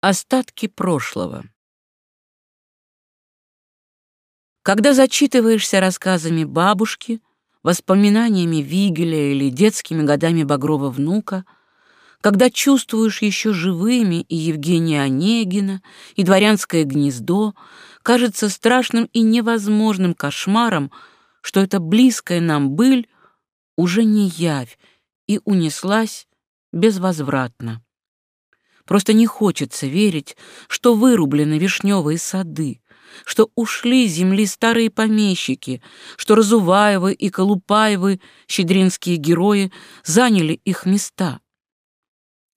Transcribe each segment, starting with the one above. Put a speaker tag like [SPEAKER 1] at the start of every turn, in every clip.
[SPEAKER 1] Остатки прошлого. Когда зачитываешься рассказами бабушки, воспоминаниями Вигеля или детскими годами Багрова внука, когда чувствуешь еще живыми и Евгения Онегина, и «Дворянское гнездо», кажется страшным и невозможным кошмаром, что эта близкая нам быль уже не явь и унеслась безвозвратно. Просто не хочется верить, что вырублены вишневые сады, что ушли с земли старые помещики, что Разуваевы и Колупаевы, щедринские герои, заняли их места.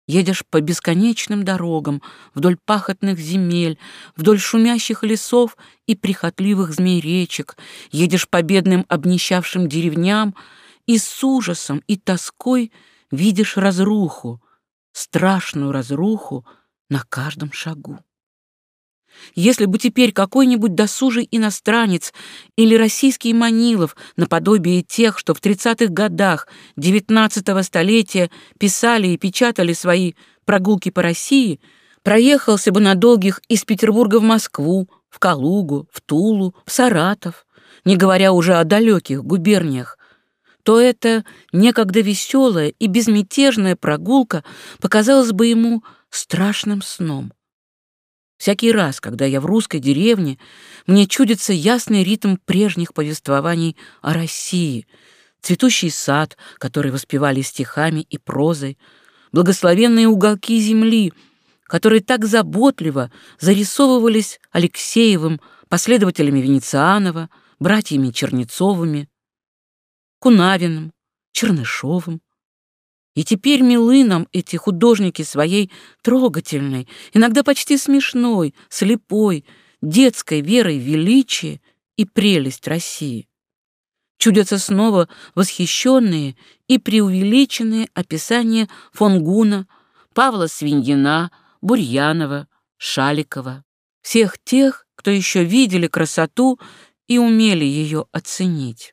[SPEAKER 1] Едешь по бесконечным дорогам, вдоль пахотных земель, вдоль шумящих лесов и прихотливых змей-речек, едешь по бедным обнищавшим деревням и с ужасом и тоской видишь разруху, страшную разруху на каждом шагу. Если бы теперь какой-нибудь досужий иностранец или российский Манилов, наподобие тех, что в 30-х годах XIX столетия писали и печатали свои прогулки по России, проехался бы на долгих из Петербурга в Москву, в Калугу, в Тулу, в Саратов, не говоря уже о далеких губерниях, то эта некогда веселая и безмятежная прогулка показалась бы ему страшным сном. Всякий раз, когда я в русской деревне, мне чудится ясный ритм прежних повествований о России, цветущий сад, который воспевали стихами и прозой, благословенные уголки земли, которые так заботливо зарисовывались Алексеевым, последователями Венецианова, братьями Чернецовыми, Кунавиным, Чернышовым. И теперь милы нам эти художники своей трогательной, иногда почти смешной, слепой, детской верой величие и прелесть России. Чудятся снова восхищенные и преувеличенные описания фон Гуна, Павла Свиньина, Бурьянова, Шаликова, всех тех, кто еще видели красоту и умели ее оценить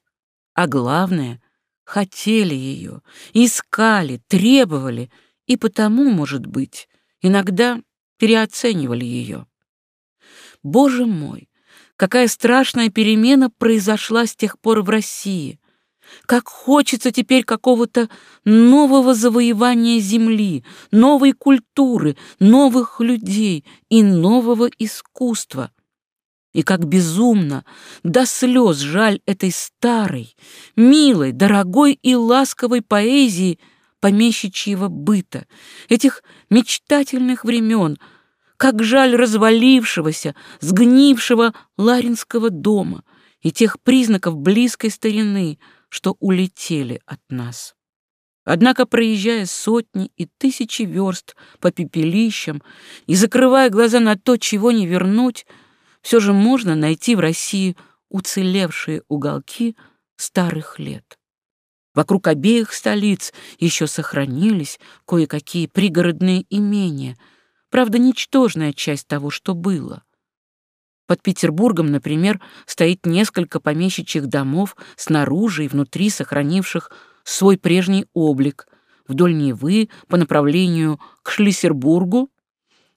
[SPEAKER 1] а главное, хотели ее, искали, требовали и потому, может быть, иногда переоценивали ее. Боже мой, какая страшная перемена произошла с тех пор в России! Как хочется теперь какого-то нового завоевания земли, новой культуры, новых людей и нового искусства. И как безумно, до слез жаль этой старой, милой, дорогой и ласковой поэзии помещичьего быта, этих мечтательных времен, как жаль развалившегося, сгнившего ларинского дома и тех признаков близкой старины, что улетели от нас. Однако, проезжая сотни и тысячи верст по пепелищам и закрывая глаза на то, чего не вернуть, все же можно найти в России уцелевшие уголки старых лет. Вокруг обеих столиц еще сохранились кое-какие пригородные имения, правда, ничтожная часть того, что было. Под Петербургом, например, стоит несколько помещичьих домов снаружи и внутри сохранивших свой прежний облик. Вдоль Невы по направлению к Шлиссербургу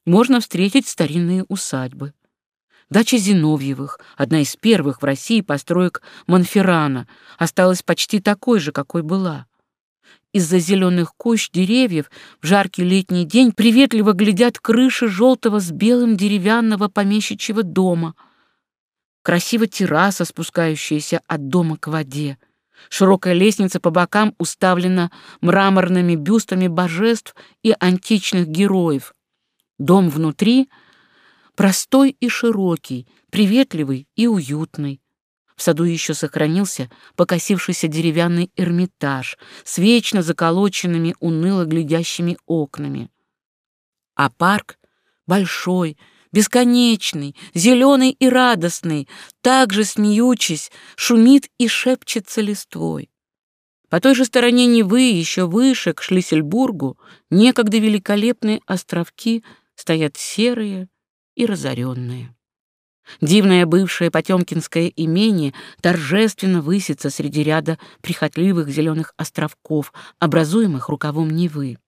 [SPEAKER 1] можно встретить старинные усадьбы. Дача Зиновьевых, одна из первых в России построек Монферрана, осталась почти такой же, какой была. Из-за зеленых кущ деревьев в жаркий летний день приветливо глядят крыши желтого с белым деревянного помещичьего дома. Красиво терраса, спускающаяся от дома к воде. Широкая лестница по бокам уставлена мраморными бюстами божеств и античных героев. Дом внутри — Простой и широкий, приветливый и уютный. В саду еще сохранился покосившийся деревянный эрмитаж с вечно заколоченными уныло глядящими окнами. А парк большой, бесконечный, зеленый и радостный, также смеючись, шумит и шепчется листвой. По той же стороне Невы, еще выше, к Шлиссельбургу, некогда великолепные островки стоят серые, и разоренные. Дивное бывшее Потемкинское имение торжественно высится среди ряда прихотливых зеленых островков, образуемых рукавом Невы.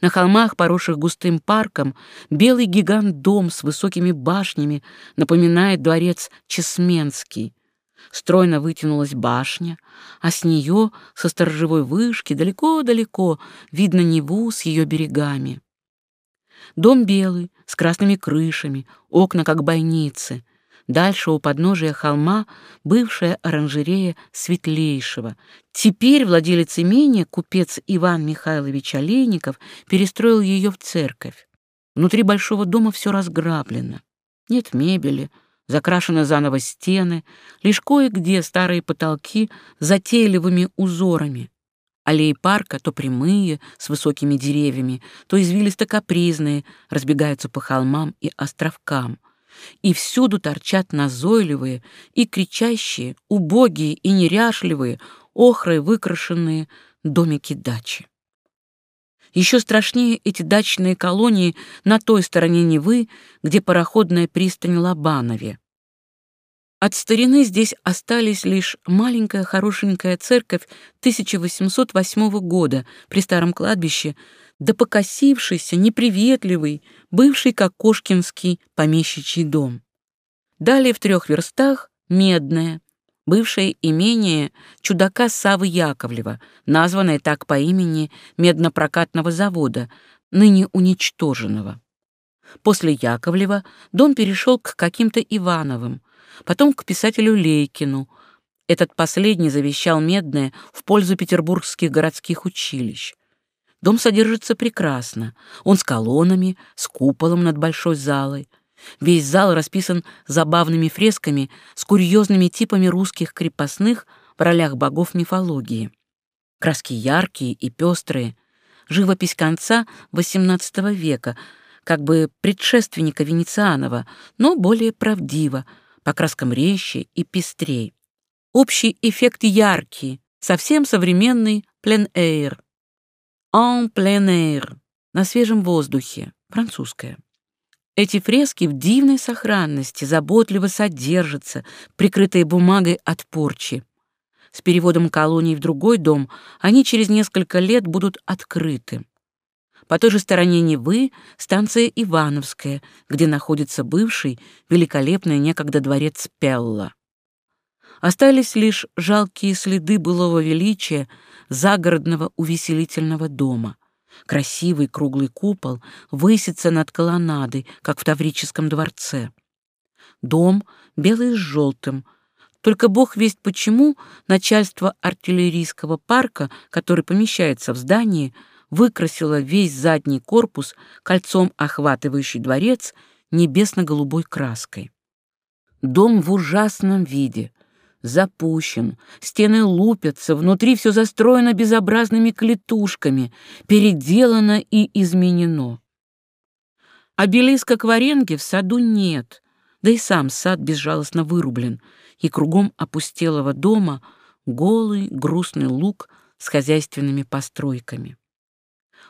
[SPEAKER 1] На холмах, поросших густым парком, белый гигант-дом с высокими башнями напоминает дворец Чесменский. Стройно вытянулась башня, а с нее, со сторожевой вышки, далеко-далеко видно Неву с ее берегами. Дом белый, с красными крышами, окна как бойницы. Дальше у подножия холма бывшая оранжерея Светлейшего. Теперь владелец имения, купец Иван Михайлович Олейников, перестроил ее в церковь. Внутри большого дома все разграблено. Нет мебели, закрашены заново стены, лишь кое-где старые потолки затейливыми узорами. Аллеи парка то прямые, с высокими деревьями, то извилисто-капризные, разбегаются по холмам и островкам. И всюду торчат назойливые и кричащие, убогие и неряшливые, охрой выкрашенные домики дачи. Еще страшнее эти дачные колонии на той стороне Невы, где пароходная пристань Лобанове. От старины здесь остались лишь маленькая хорошенькая церковь 1808 года при старом кладбище, да покосившийся, неприветливый, бывший как Кошкинский помещичий дом. Далее в трех верстах — Медное, бывшее имение чудака Савы Яковлева, названное так по имени меднопрокатного завода, ныне уничтоженного. После Яковлева дом перешел к каким-то Ивановым, потом к писателю Лейкину. Этот последний завещал Медное в пользу петербургских городских училищ. Дом содержится прекрасно. Он с колоннами, с куполом над большой залой. Весь зал расписан забавными фресками с курьезными типами русских крепостных в ролях богов мифологии. Краски яркие и пестрые. Живопись конца XVIII века, как бы предшественника Венецианова, но более правдиво, по краскам резче и пестрей. Общий эффект яркий, совсем современный пленэйр. En plein air, на свежем воздухе, французское. Эти фрески в дивной сохранности заботливо содержатся, прикрытые бумагой от порчи. С переводом колоний в другой дом они через несколько лет будут открыты. По той же стороне Невы станция Ивановская, где находится бывший, великолепный некогда дворец Пелла. Остались лишь жалкие следы былого величия загородного увеселительного дома. Красивый круглый купол высится над колоннадой, как в Таврическом дворце. Дом белый с желтым. Только бог весть почему начальство артиллерийского парка, который помещается в здании, выкрасила весь задний корпус, кольцом охватывающий дворец, небесно-голубой краской. Дом в ужасном виде, запущен, стены лупятся, внутри все застроено безобразными клетушками, переделано и изменено. Обелиска Кваренги в саду нет, да и сам сад безжалостно вырублен, и кругом опустелого дома голый грустный луг с хозяйственными постройками.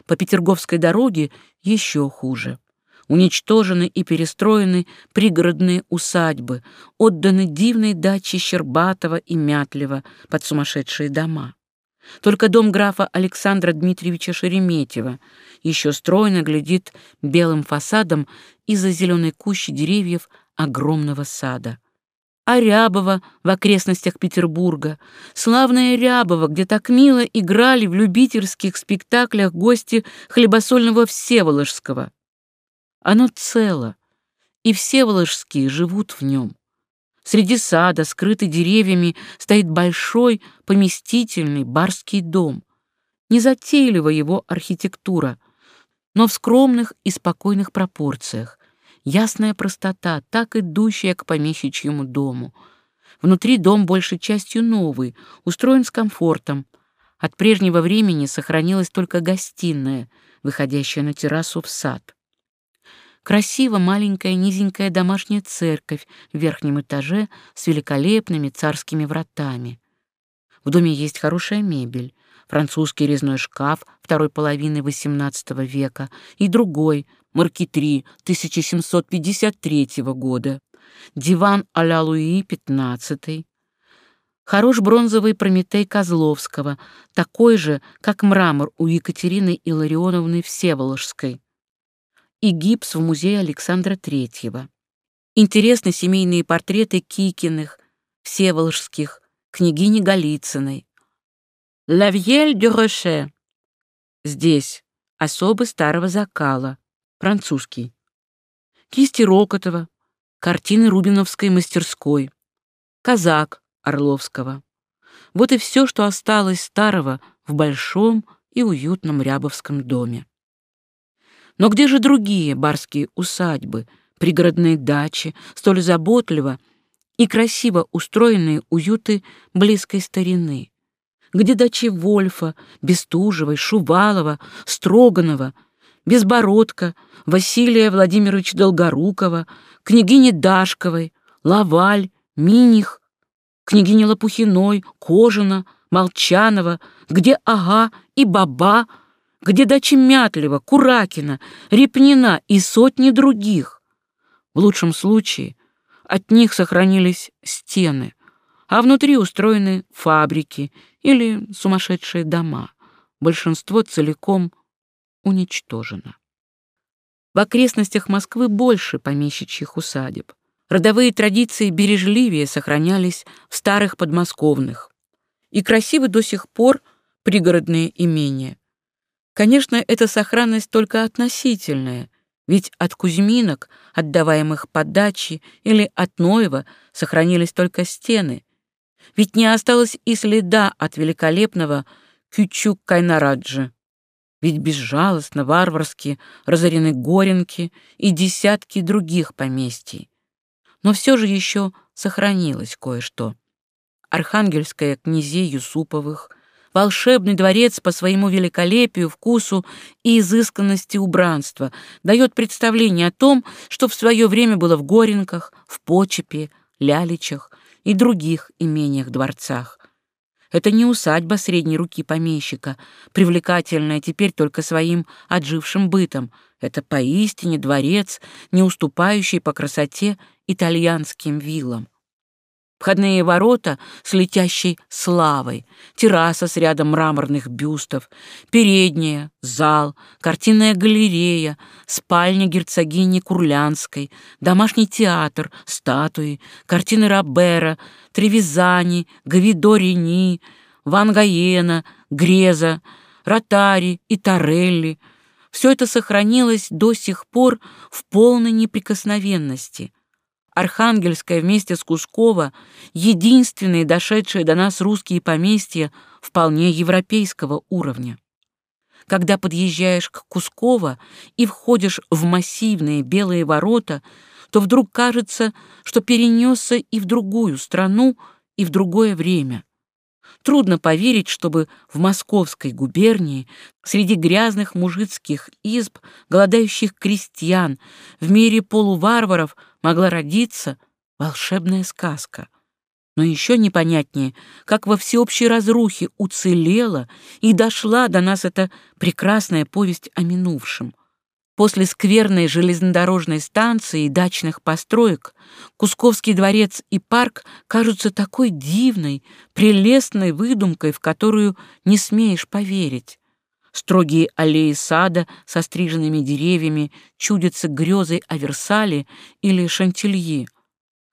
[SPEAKER 1] По Петерговской дороге еще хуже. Уничтожены и перестроены пригородные усадьбы, отданы дивной даче Щербатова и Мятлева под сумасшедшие дома. Только дом графа Александра Дмитриевича Шереметьева еще стройно глядит белым фасадом из-за зеленой кущи деревьев огромного сада а Рябова в окрестностях Петербурга, славная Рябова, где так мило играли в любительских спектаклях гости хлебосольного Всеволожского. Оно цело, и Всеволожские живут в нем. Среди сада, скрытый деревьями, стоит большой поместительный барский дом. Незатейлива его архитектура, но в скромных и спокойных пропорциях, ясная простота, так идущая к помещичьему дому. Внутри дом большей частью новый, устроен с комфортом. От прежнего времени сохранилась только гостиная, выходящая на террасу в сад. Красиво маленькая низенькая домашняя церковь в верхнем этаже с великолепными царскими вратами. В доме есть хорошая мебель, французский резной шкаф второй половины XVIII века и другой, маркетри 1753 года, диван а-ля Луи XV, Хорош бронзовый Прометей Козловского, такой же, как мрамор у Екатерины Илларионовны Всеволожской. И гипс в музее Александра Третьего. Интересны семейные портреты Кикиных, Всеволожских, княгини Голицыной. «La Vielle de Rocher» здесь особы старого закала, французский. Кисти Рокотова, картины Рубиновской мастерской, казак Орловского. Вот и все, что осталось старого в большом и уютном Рябовском доме. Но где же другие барские усадьбы — пригородные дачи, столь заботливо и красиво устроенные уюты близкой старины, где дачи Вольфа, Бестужевой, Шувалова, Строганова, Безбородка, Василия Владимировича Долгорукова, княгини Дашковой, Лаваль, Миних, княгини Лопухиной, Кожина, Молчанова, где Ага и Баба, где дачи Мятлева, Куракина, Репнина и сотни других. В лучшем случае от них сохранились стены, а внутри устроены фабрики или сумасшедшие дома. Большинство целиком уничтожено. В окрестностях Москвы больше помещичьих усадеб. Родовые традиции бережливее сохранялись в старых подмосковных. И красивы до сих пор пригородные имения. Конечно, эта сохранность только относительная, ведь от Кузьминок, отдаваемых под дачи, или от Ноева сохранились только стены. Ведь не осталось и следа от великолепного Кючук-Кайнараджи. Ведь безжалостно, варварски разорены Горенки и десятки других поместий. Но все же еще сохранилось кое-что. Архангельская князей Юсуповых — волшебный дворец по своему великолепию, вкусу и изысканности убранства дает представление о том, что в свое время было в Горенках, в Почепе, Ляличах и других имениях-дворцах. Это не усадьба средней руки помещика, привлекательная теперь только своим отжившим бытом. Это поистине дворец, не уступающий по красоте итальянским виллам входные ворота с летящей славой, терраса с рядом мраморных бюстов, передняя, зал, картинная галерея, спальня герцогини Курлянской, домашний театр, статуи, картины Рабера, Тревизани, Гавидо Рени, Ван Гаена, Греза, Ротари и Торелли — все это сохранилось до сих пор в полной неприкосновенности — Архангельская вместе с Кусково — единственные дошедшие до нас русские поместья вполне европейского уровня. Когда подъезжаешь к Кусково и входишь в массивные белые ворота, то вдруг кажется, что перенесся и в другую страну, и в другое время. Трудно поверить, чтобы в Московской губернии, среди грязных мужицких изб, голодающих крестьян, в мире полуварваров могла родиться волшебная сказка. Но еще непонятнее, как во всеобщей разрухе уцелела и дошла до нас эта прекрасная повесть о минувшем — После скверной железнодорожной станции и дачных построек Кусковский дворец и парк кажутся такой дивной, прелестной выдумкой, в которую не смеешь поверить. Строгие аллеи сада со стриженными деревьями чудятся грезой о Версале или Шантильи.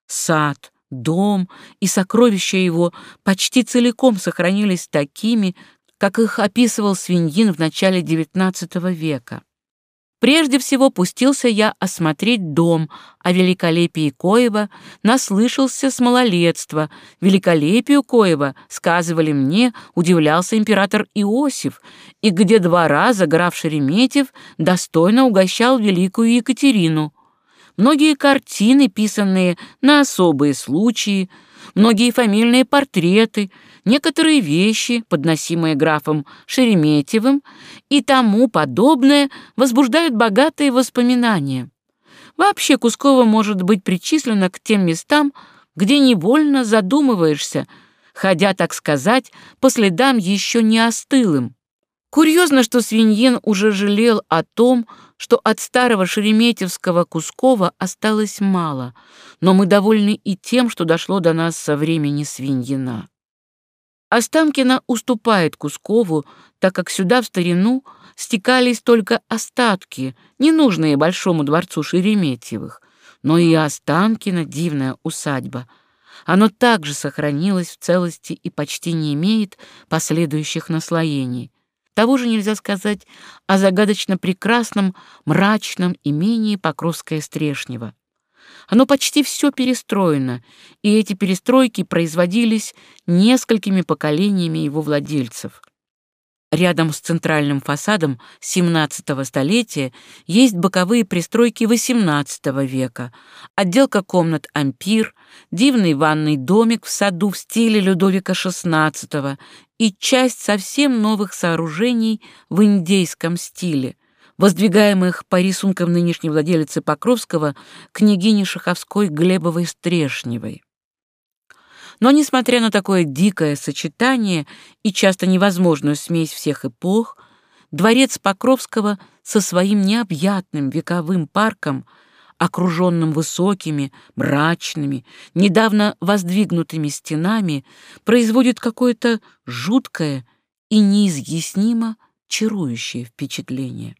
[SPEAKER 1] Сад, дом и сокровища его почти целиком сохранились такими, как их описывал Свиньин в начале XIX века. Прежде всего пустился я осмотреть дом, о великолепии Коева наслышался с малолетства. Великолепию Коева, сказывали мне, удивлялся император Иосиф, и где два раза граф Шереметьев достойно угощал великую Екатерину. Многие картины, писанные на особые случаи, многие фамильные портреты — некоторые вещи, подносимые графом Шереметьевым и тому подобное, возбуждают богатые воспоминания. Вообще Кусково может быть причислено к тем местам, где невольно задумываешься, ходя, так сказать, по следам еще не остылым. Курьезно, что Свиньин уже жалел о том, что от старого шереметьевского Кускова осталось мало, но мы довольны и тем, что дошло до нас со времени Свиньина. Останкино уступает Кускову, так как сюда в старину стекались только остатки, ненужные Большому дворцу Шереметьевых, но и Останкино дивная усадьба. Оно также сохранилось в целости и почти не имеет последующих наслоений. Того же нельзя сказать о загадочно прекрасном мрачном имении Покровское Стрешнево. Оно почти все перестроено, и эти перестройки производились несколькими поколениями его владельцев. Рядом с центральным фасадом XVII столетия есть боковые пристройки XVIII века, отделка комнат «Ампир», дивный ванный домик в саду в стиле Людовика XVI и часть совсем новых сооружений в индейском стиле, воздвигаемых по рисункам нынешней владелицы Покровского княгини Шаховской Глебовой Стрешневой. Но, несмотря на такое дикое сочетание и часто невозможную смесь всех эпох, дворец Покровского со своим необъятным вековым парком, окруженным высокими, мрачными, недавно воздвигнутыми стенами, производит какое-то жуткое и неизъяснимо чарующее впечатление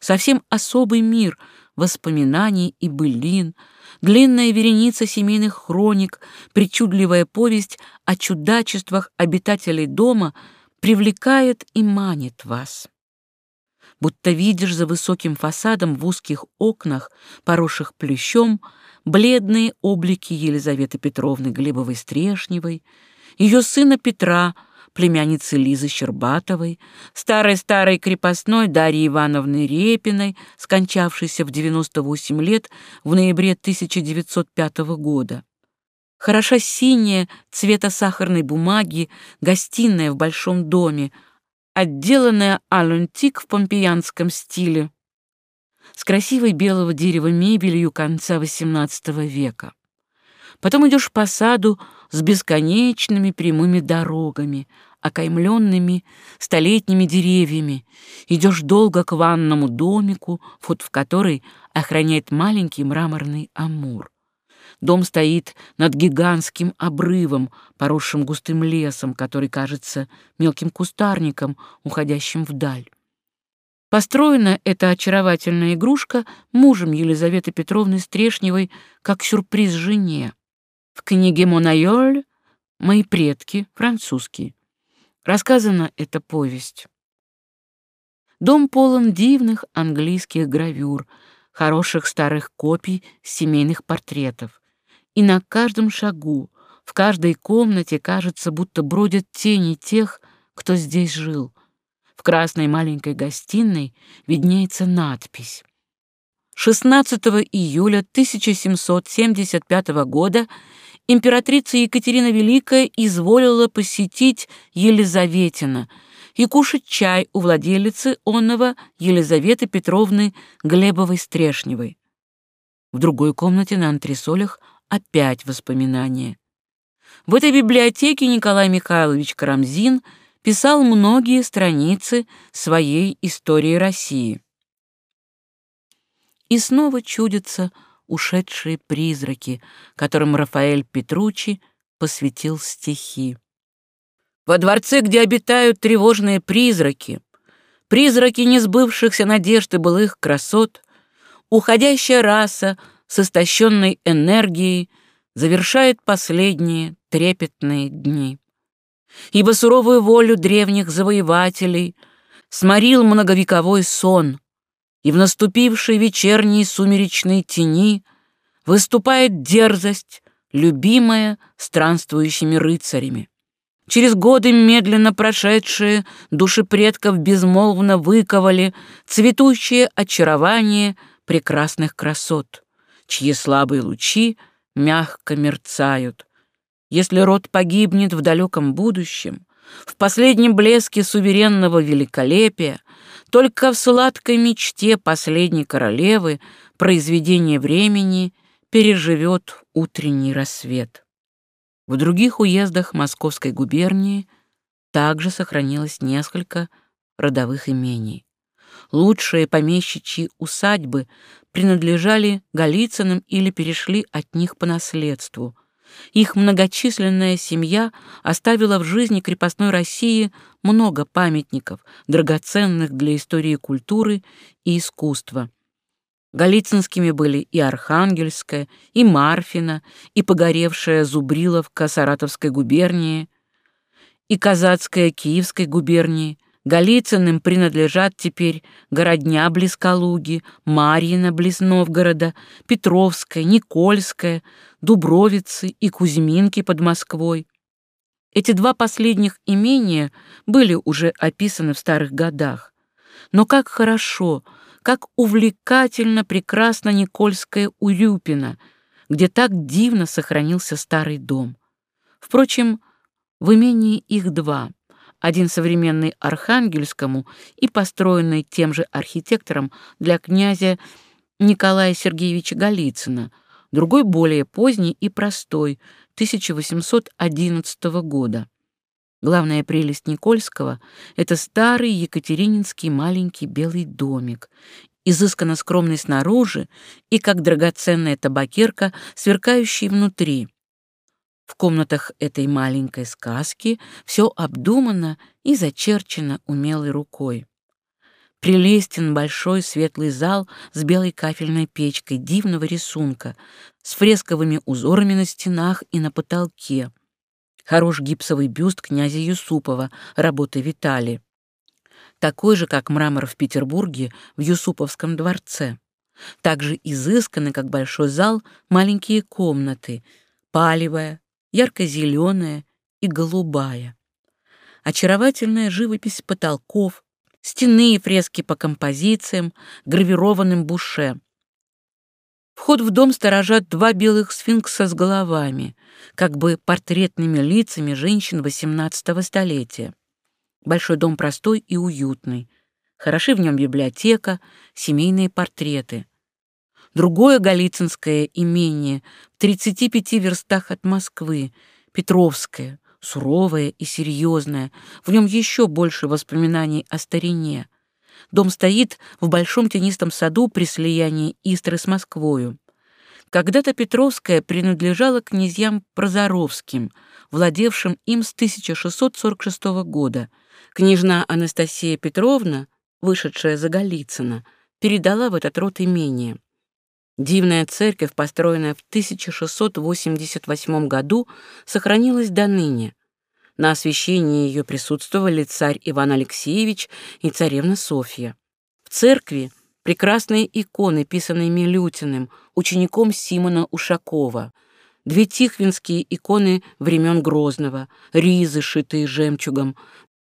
[SPEAKER 1] совсем особый мир воспоминаний и былин, длинная вереница семейных хроник, причудливая повесть о чудачествах обитателей дома привлекает и манит вас. Будто видишь за высоким фасадом в узких окнах, поросших плющом, бледные облики Елизаветы Петровны Глебовой-Стрешневой, ее сына Петра — племянницы Лизы Щербатовой, старой-старой крепостной Дарьи Ивановны Репиной, скончавшейся в 98 лет в ноябре 1905 года. Хороша синяя, цвета сахарной бумаги, гостиная в большом доме, отделанная алюнтик в помпеянском стиле, с красивой белого дерева мебелью конца XVIII века. Потом идешь по саду с бесконечными прямыми дорогами, окаймленными столетними деревьями. Идешь долго к ванному домику, вход в который охраняет маленький мраморный амур. Дом стоит над гигантским обрывом, поросшим густым лесом, который кажется мелким кустарником, уходящим вдаль. Построена эта очаровательная игрушка мужем Елизаветы Петровны Стрешневой как сюрприз жене. В книге Монайоль «Мои предки» французские рассказана эта повесть. Дом полон дивных английских гравюр, хороших старых копий семейных портретов. И на каждом шагу, в каждой комнате, кажется, будто бродят тени тех, кто здесь жил. В красной маленькой гостиной виднеется надпись. 16 июля 1775 года императрица Екатерина Великая изволила посетить Елизаветина и кушать чай у владелицы онного Елизаветы Петровны Глебовой-Стрешневой. В другой комнате на антресолях опять воспоминания. В этой библиотеке Николай Михайлович Карамзин писал многие страницы своей истории России. И снова чудится ушедшие призраки, которым Рафаэль Петручи посвятил стихи. Во дворце, где обитают тревожные призраки, призраки несбывшихся надежд и былых красот, уходящая раса с истощенной энергией завершает последние трепетные дни. Ибо суровую волю древних завоевателей сморил многовековой сон, и в наступившей вечерней сумеречной тени выступает дерзость, любимая странствующими рыцарями. Через годы медленно прошедшие души предков безмолвно выковали цветущее очарование прекрасных красот, чьи слабые лучи мягко мерцают. Если род погибнет в далеком будущем, в последнем блеске суверенного великолепия, только в сладкой мечте последней королевы произведение времени переживет утренний рассвет. В других уездах Московской губернии также сохранилось несколько родовых имений. Лучшие помещичьи усадьбы принадлежали Голицыным или перешли от них по наследству. Их многочисленная семья оставила в жизни крепостной России много памятников, драгоценных для истории культуры и искусства. Голицынскими были и Архангельская, и Марфина, и погоревшая Зубриловка Саратовской губернии, и Казацкая Киевской губернии, Голицыным принадлежат теперь городня близ Калуги, Марьина близ Новгорода, Петровская, Никольская, Дубровицы и Кузьминки под Москвой. Эти два последних имения были уже описаны в старых годах. Но как хорошо, как увлекательно прекрасна Никольская Урюпина, где так дивно сохранился старый дом. Впрочем, в имении их два — один современный Архангельскому и построенный тем же архитектором для князя Николая Сергеевича Голицына, другой более поздний и простой, 1811 года. Главная прелесть Никольского — это старый екатерининский маленький белый домик, изысканно скромный снаружи и, как драгоценная табакерка, сверкающий внутри — в комнатах этой маленькой сказки все обдумано и зачерчено умелой рукой. Прелестен большой светлый зал с белой кафельной печкой дивного рисунка, с фресковыми узорами на стенах и на потолке. Хорош гипсовый бюст князя Юсупова, работы Витали. Такой же, как мрамор в Петербурге в Юсуповском дворце. Также изысканы, как большой зал, маленькие комнаты, палевая, ярко-зеленая и голубая. Очаровательная живопись потолков, стены и фрески по композициям, гравированным буше. Вход в дом сторожат два белых сфинкса с головами, как бы портретными лицами женщин XVIII столетия. Большой дом простой и уютный. Хороши в нем библиотека, семейные портреты — Другое Голицынское имение в 35 верстах от Москвы, Петровское, суровое и серьезное, в нем еще больше воспоминаний о старине. Дом стоит в большом тенистом саду при слиянии Истры с Москвою. Когда-то Петровское принадлежало князьям Прозоровским, владевшим им с 1646 года. Княжна Анастасия Петровна, вышедшая за Голицына, передала в этот род имение. Дивная церковь, построенная в 1688 году, сохранилась до ныне. На освящении ее присутствовали царь Иван Алексеевич и царевна Софья. В церкви прекрасные иконы, писанные Милютиным, учеником Симона Ушакова, две тихвинские иконы времен Грозного, ризы, шитые жемчугом,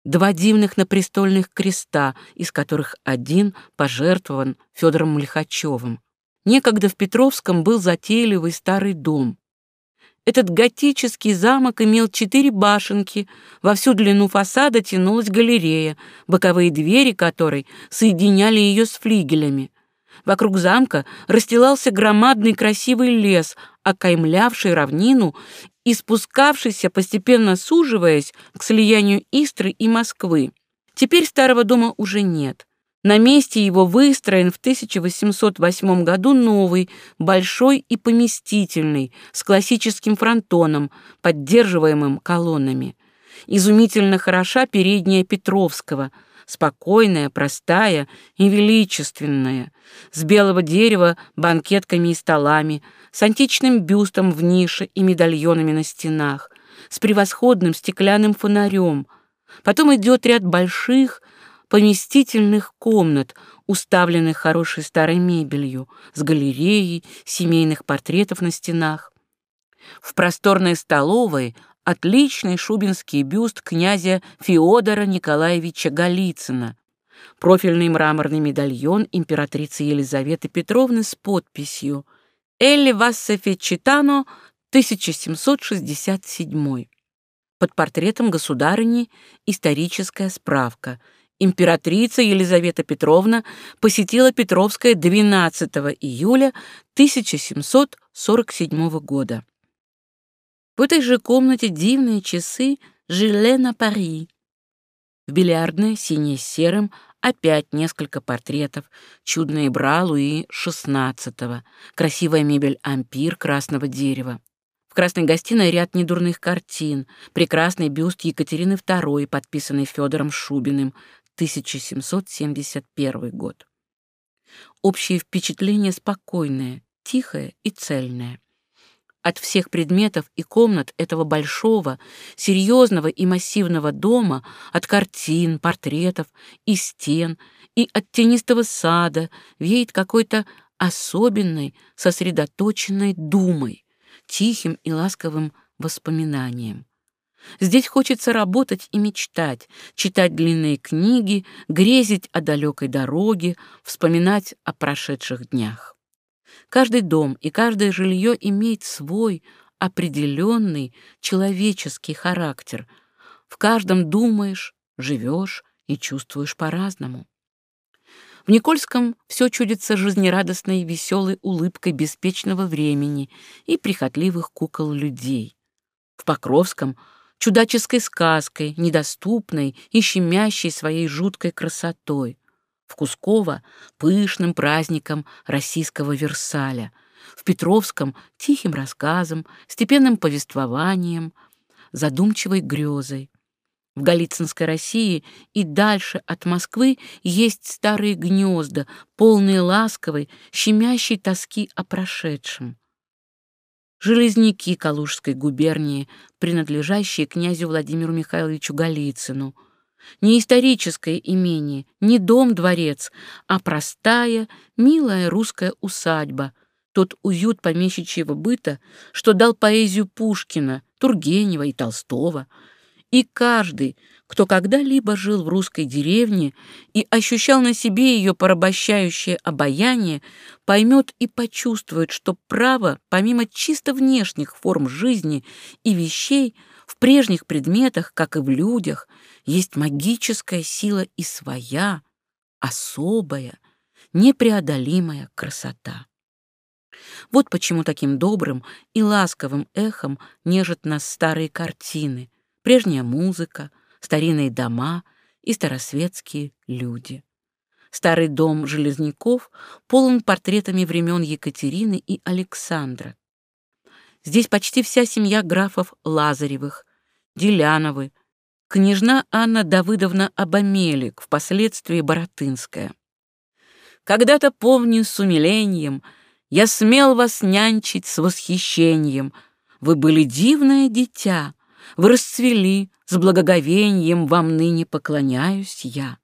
[SPEAKER 1] два дивных напрестольных креста, из которых один пожертвован Федором Лихачевым. Некогда в Петровском был затейливый старый дом. Этот готический замок имел четыре башенки, во всю длину фасада тянулась галерея, боковые двери которой соединяли ее с флигелями. Вокруг замка расстилался громадный красивый лес, окаймлявший равнину и спускавшийся, постепенно суживаясь к слиянию Истры и Москвы. Теперь старого дома уже нет. На месте его выстроен в 1808 году новый, большой и поместительный, с классическим фронтоном, поддерживаемым колоннами. Изумительно хороша передняя Петровского, спокойная, простая и величественная, с белого дерева банкетками и столами, с античным бюстом в нише и медальонами на стенах, с превосходным стеклянным фонарем. Потом идет ряд больших, поместительных комнат, уставленных хорошей старой мебелью, с галереей, семейных портретов на стенах. В просторной столовой отличный шубинский бюст князя Феодора Николаевича Голицына, профильный мраморный медальон императрицы Елизаветы Петровны с подписью «Элли Вассе Фечитано, 1767». Под портретом государыни историческая справка – императрица Елизавета Петровна посетила Петровское 12 июля 1747 года. В этой же комнате дивные часы «Жиле на Пари». В бильярдной, синей с серым, опять несколько портретов, чудные бра Луи XVI, красивая мебель ампир красного дерева. В красной гостиной ряд недурных картин, прекрасный бюст Екатерины II, подписанный Федором Шубиным, 1771 год. Общее впечатление спокойное, тихое и цельное. От всех предметов и комнат этого большого, серьезного и массивного дома, от картин, портретов и стен, и от тенистого сада веет какой-то особенной, сосредоточенной думой, тихим и ласковым воспоминанием. Здесь хочется работать и мечтать, читать длинные книги, грезить о далекой дороге, вспоминать о прошедших днях. Каждый дом и каждое жилье имеет свой определенный человеческий характер. В каждом думаешь, живешь и чувствуешь по-разному. В Никольском все чудится жизнерадостной веселой улыбкой беспечного времени и прихотливых кукол людей. В Покровском — чудаческой сказкой, недоступной и щемящей своей жуткой красотой. В Кусково — пышным праздником российского Версаля, в Петровском — тихим рассказом, степенным повествованием, задумчивой грезой. В Голицынской России и дальше от Москвы есть старые гнезда, полные ласковой, щемящей тоски о прошедшем. Железняки Калужской губернии, принадлежащие князю Владимиру Михайловичу Голицыну. Не историческое имение, не дом-дворец, а простая, милая русская усадьба, тот уют помещичьего быта, что дал поэзию Пушкина, Тургенева и Толстого. И каждый, кто когда-либо жил в русской деревне и ощущал на себе ее порабощающее обаяние, поймет и почувствует, что право, помимо чисто внешних форм жизни и вещей, в прежних предметах, как и в людях, есть магическая сила и своя, особая, непреодолимая красота. Вот почему таким добрым и ласковым эхом нежат нас старые картины, прежняя музыка, старинные дома и старосветские люди. Старый дом Железняков полон портретами времен Екатерины и Александра. Здесь почти вся семья графов Лазаревых, Деляновы, княжна Анна Давыдовна Абамелик, впоследствии Боротынская. Когда-то, помню, с умилением я смел вас нянчить с восхищением. Вы были дивное дитя, вы расцвели, с благоговением вам ныне поклоняюсь я.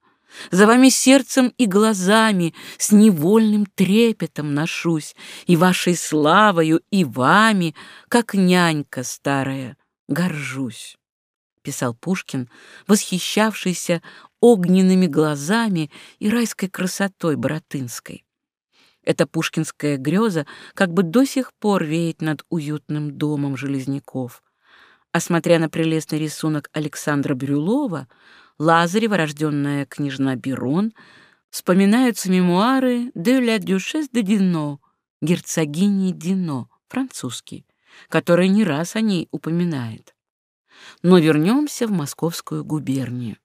[SPEAKER 1] За вами сердцем и глазами с невольным трепетом ношусь, И вашей славою, и вами, как нянька старая, горжусь. Писал Пушкин, восхищавшийся огненными глазами и райской красотой Боротынской. Эта пушкинская греза как бы до сих пор веет над уютным домом Железняков. А смотря на прелестный рисунок Александра Брюлова, Лазарева, рожденная княжна Берон, вспоминаются мемуары «De la Duchesse de Dino», герцогини Дино, французский, который не раз о ней упоминает. Но вернемся в Московскую губернию.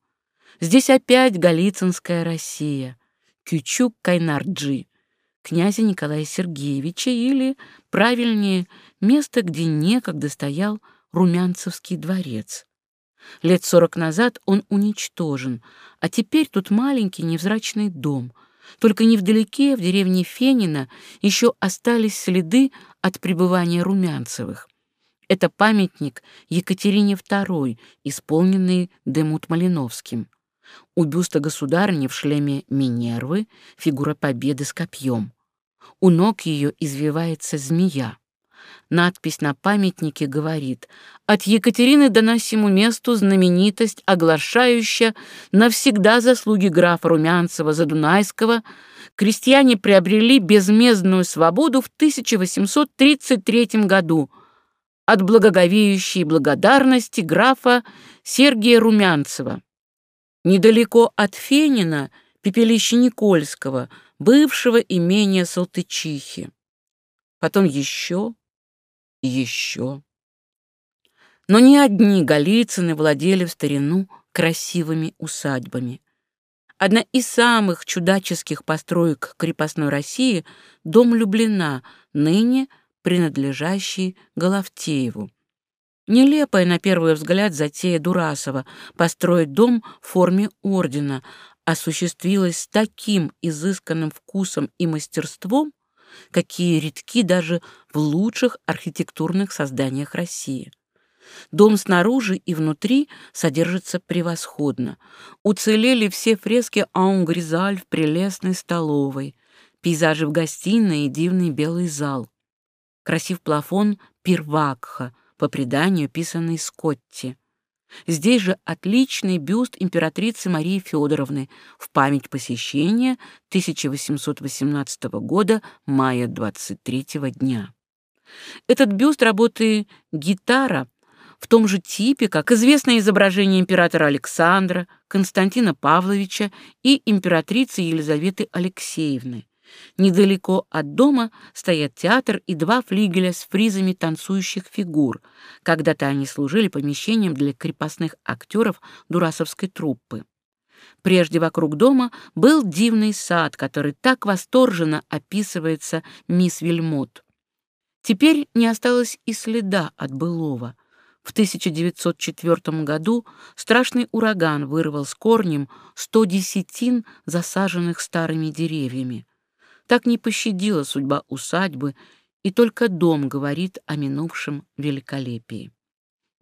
[SPEAKER 1] Здесь опять Голицынская Россия, Кючук-Кайнарджи, князя Николая Сергеевича или, правильнее, место, где некогда стоял Румянцевский дворец. Лет сорок назад он уничтожен, а теперь тут маленький невзрачный дом. Только невдалеке, в деревне Фенина, еще остались следы от пребывания Румянцевых. Это памятник Екатерине II, исполненный Демут Малиновским. У бюста государыни в шлеме Минервы фигура победы с копьем. У ног ее извивается змея. Надпись на памятнике говорит «От Екатерины до сему месту знаменитость, оглашающая навсегда заслуги графа Румянцева-Задунайского, крестьяне приобрели безмездную свободу в 1833 году от благоговеющей благодарности графа Сергия Румянцева. Недалеко от Фенина, пепелище Никольского, бывшего имения Салтычихи. Потом еще еще. Но не одни Голицыны владели в старину красивыми усадьбами. Одна из самых чудаческих построек крепостной России — дом Люблина, ныне принадлежащий Головтееву. Нелепая, на первый взгляд, затея Дурасова построить дом в форме ордена осуществилась с таким изысканным вкусом и мастерством, какие редки даже в лучших архитектурных созданиях России. Дом снаружи и внутри содержится превосходно. Уцелели все фрески Ангризаль в прелестной столовой, пейзажи в гостиной и дивный белый зал. Красив плафон Пирвакха, по преданию писанный Скотти. Здесь же отличный бюст императрицы Марии Федоровны в память посещения 1818 года, мая 23 дня. Этот бюст работы гитара в том же типе, как известное изображение императора Александра, Константина Павловича и императрицы Елизаветы Алексеевны. Недалеко от дома стоят театр и два флигеля с фризами танцующих фигур. Когда-то они служили помещением для крепостных актеров дурасовской труппы. Прежде вокруг дома был дивный сад, который так восторженно описывается мисс Вильмот. Теперь не осталось и следа от былого. В 1904 году страшный ураган вырвал с корнем сто десятин, засаженных старыми деревьями. Так не пощадила судьба усадьбы, и только дом говорит о минувшем великолепии.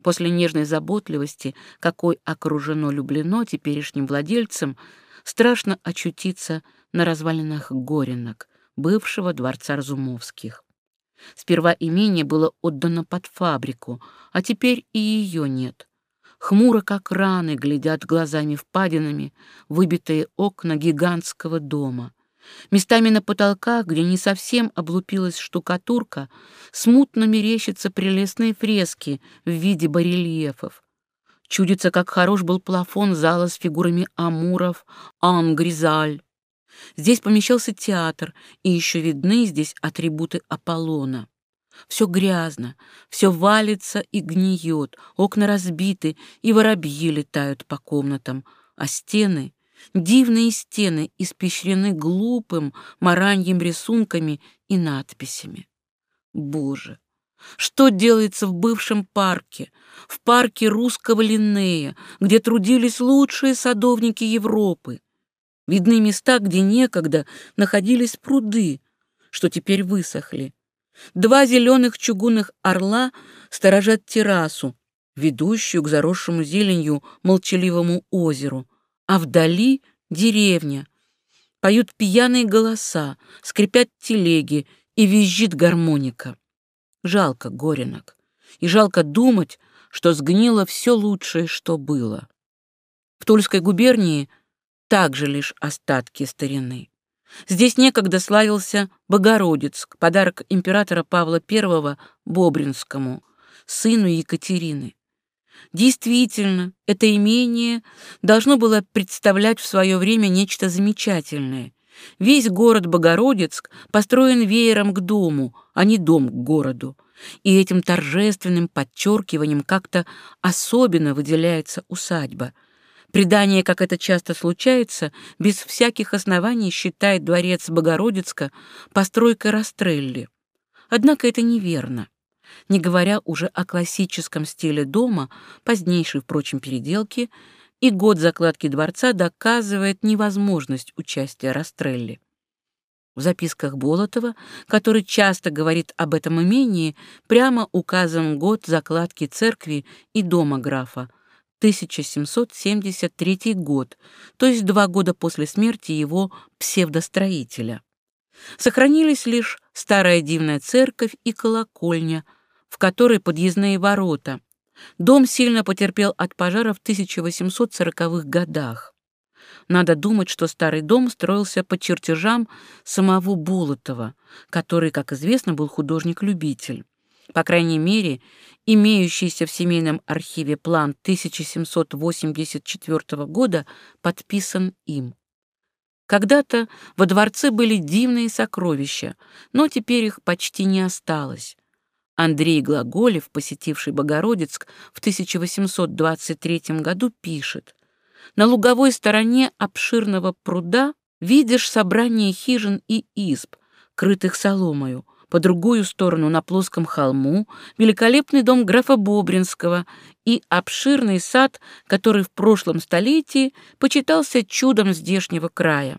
[SPEAKER 1] После нежной заботливости, какой окружено люблено теперешним владельцем, страшно очутиться на развалинах Горинок, бывшего дворца Разумовских. Сперва имение было отдано под фабрику, а теперь и ее нет. Хмуро, как раны, глядят глазами впадинами выбитые окна гигантского дома. Местами на потолках, где не совсем облупилась штукатурка, смутно мерещатся прелестные фрески в виде барельефов. Чудится, как хорош был плафон зала с фигурами амуров, ангризаль. Здесь помещался театр, и еще видны здесь атрибуты Аполлона. Все грязно, все валится и гниет, окна разбиты, и воробьи летают по комнатам, а стены Дивные стены испещрены глупым мараньим рисунками и надписями. Боже, что делается в бывшем парке, в парке русского Линнея, где трудились лучшие садовники Европы? Видны места, где некогда находились пруды, что теперь высохли. Два зеленых чугунных орла сторожат террасу, ведущую к заросшему зеленью молчаливому озеру — а вдали деревня. Поют пьяные голоса, скрипят телеги и визжит гармоника. Жалко горенок, и жалко думать, что сгнило все лучшее, что было. В Тульской губернии также лишь остатки старины. Здесь некогда славился Богородицк, подарок императора Павла I Бобринскому, сыну Екатерины. Действительно, это имение должно было представлять в свое время нечто замечательное. Весь город Богородицк построен веером к дому, а не дом к городу. И этим торжественным подчеркиванием как-то особенно выделяется усадьба. Предание, как это часто случается, без всяких оснований считает дворец Богородицка постройкой Растрелли. Однако это неверно не говоря уже о классическом стиле дома, позднейшей, впрочем, переделки, и год закладки дворца доказывает невозможность участия Растрелли. В записках Болотова, который часто говорит об этом имении, прямо указан год закладки церкви и дома графа, 1773 год, то есть два года после смерти его псевдостроителя. Сохранились лишь старая дивная церковь и колокольня – в которой подъездные ворота. Дом сильно потерпел от пожара в 1840-х годах. Надо думать, что старый дом строился по чертежам самого Болотова, который, как известно, был художник-любитель. По крайней мере, имеющийся в семейном архиве план 1784 года подписан им. Когда-то во дворце были дивные сокровища, но теперь их почти не осталось. Андрей Глаголев, посетивший Богородицк в 1823 году, пишет «На луговой стороне обширного пруда видишь собрание хижин и изб, крытых соломою, по другую сторону на плоском холму великолепный дом графа Бобринского и обширный сад, который в прошлом столетии почитался чудом здешнего края.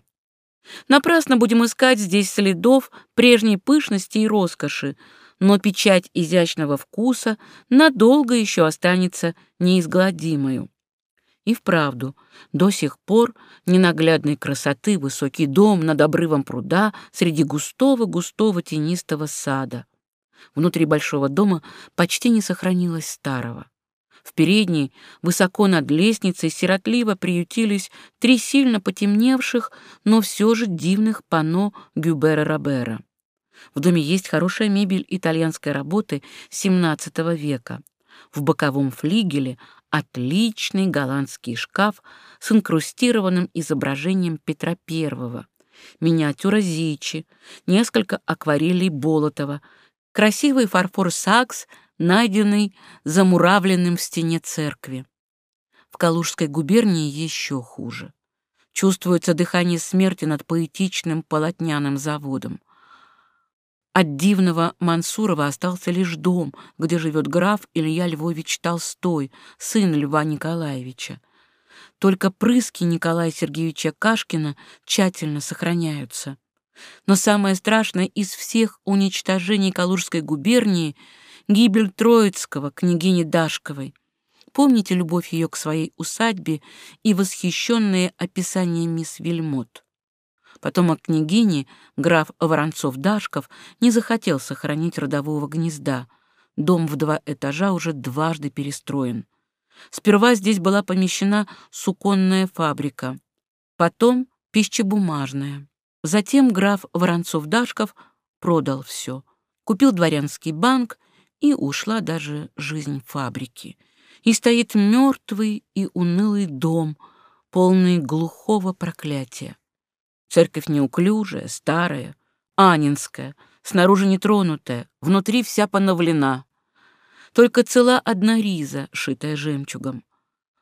[SPEAKER 1] Напрасно будем искать здесь следов прежней пышности и роскоши, но печать изящного вкуса надолго еще останется неизгладимою. И вправду, до сих пор ненаглядной красоты высокий дом над обрывом пруда среди густого-густого тенистого сада. Внутри большого дома почти не сохранилось старого. В передней, высоко над лестницей, сиротливо приютились три сильно потемневших, но все же дивных панно Гюбера Робера. В доме есть хорошая мебель итальянской работы XVII века. В боковом флигеле отличный голландский шкаф с инкрустированным изображением Петра I, миниатюра Зичи, несколько акварелей Болотова, красивый фарфор Сакс, найденный замуравленным в стене церкви. В Калужской губернии еще хуже. Чувствуется дыхание смерти над поэтичным полотняным заводом. От дивного Мансурова остался лишь дом, где живет граф Илья Львович Толстой, сын Льва Николаевича. Только прыски Николая Сергеевича Кашкина тщательно сохраняются. Но самое страшное из всех уничтожений Калужской губернии — гибель Троицкого, княгини Дашковой. Помните любовь ее к своей усадьбе и восхищенные описания мисс Вильмот? Потомок княгини, граф Воронцов-Дашков, не захотел сохранить родового гнезда. Дом в два этажа уже дважды перестроен. Сперва здесь была помещена суконная фабрика, потом пищебумажная. Затем граф Воронцов-Дашков продал все, купил дворянский банк, и ушла даже жизнь фабрики. И стоит мертвый и унылый дом, полный глухого проклятия. Церковь неуклюжая, старая, анинская, снаружи нетронутая, внутри вся поновлена. Только цела одна риза, шитая жемчугом.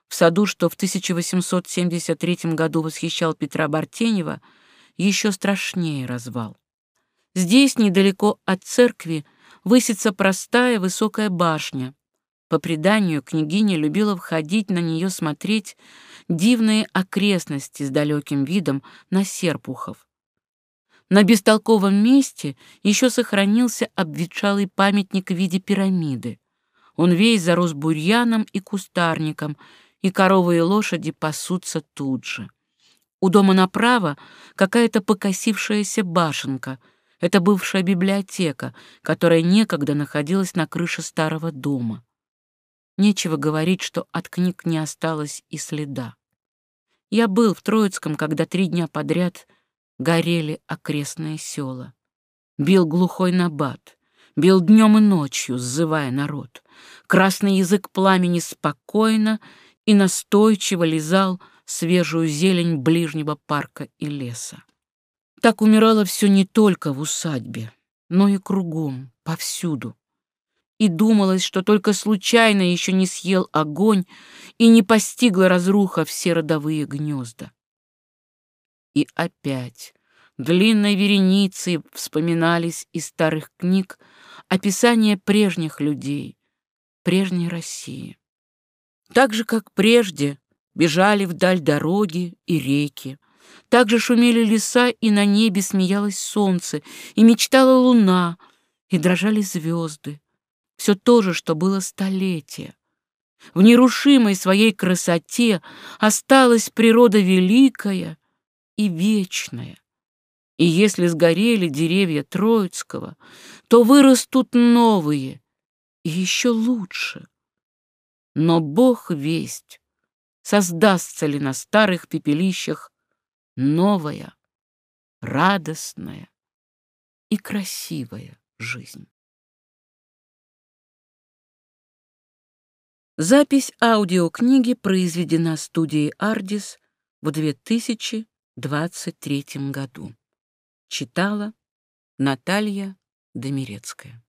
[SPEAKER 1] В саду, что в 1873 году восхищал Петра Бартенева, еще страшнее развал. Здесь, недалеко от церкви, высится простая высокая башня. По преданию, княгиня любила входить на нее смотреть дивные окрестности с далеким видом на Серпухов. На бестолковом месте еще сохранился обветшалый памятник в виде пирамиды. Он весь зарос бурьяном и кустарником, и коровы и лошади пасутся тут же. У дома направо какая-то покосившаяся башенка. Это бывшая библиотека, которая некогда находилась на крыше старого дома. Нечего говорить, что от книг не осталось и следа. Я был в Троицком, когда три дня подряд горели окрестные села. Бил глухой набат, бил днем и ночью, сзывая народ. Красный язык пламени спокойно и настойчиво лизал свежую зелень ближнего парка и леса. Так умирало все не только в усадьбе, но и кругом, повсюду и думалось, что только случайно еще не съел огонь и не постигла разруха все родовые гнезда. И опять длинной вереницей вспоминались из старых книг описания прежних людей, прежней России. Так же, как прежде, бежали вдаль дороги и реки, так же шумели леса, и на небе смеялось солнце, и мечтала луна, и дрожали звезды все то же, что было столетие. В нерушимой своей красоте осталась природа великая и вечная. И если сгорели деревья Троицкого, то вырастут новые и еще лучше. Но Бог весть, создастся ли на старых пепелищах новая, радостная и красивая жизнь. Запись аудиокниги произведена студией «Ардис» в 2023 году. Читала Наталья Домирецкая.